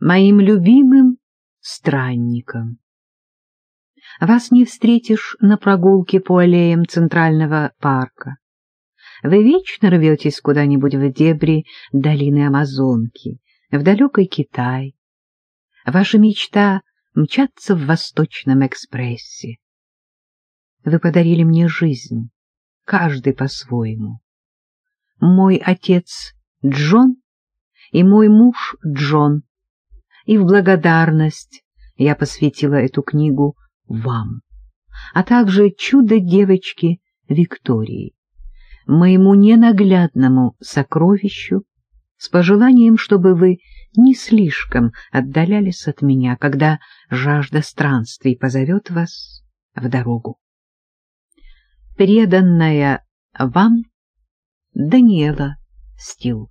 моим любимым странником. Вас не встретишь на прогулке по аллеям Центрального парка. Вы вечно рветесь куда-нибудь в дебри долины Амазонки, в далекий Китай. Ваша мечта — мчаться в Восточном экспрессе. Вы подарили мне жизнь, каждый по-своему. Мой отец Джон и мой муж Джон, и в благодарность я посвятила эту книгу вам, а также чудо девочки Виктории, моему ненаглядному сокровищу, с пожеланием, чтобы вы не слишком отдалялись от меня, когда жажда странствий позовет вас в дорогу. Преданная вам Даниэла Стил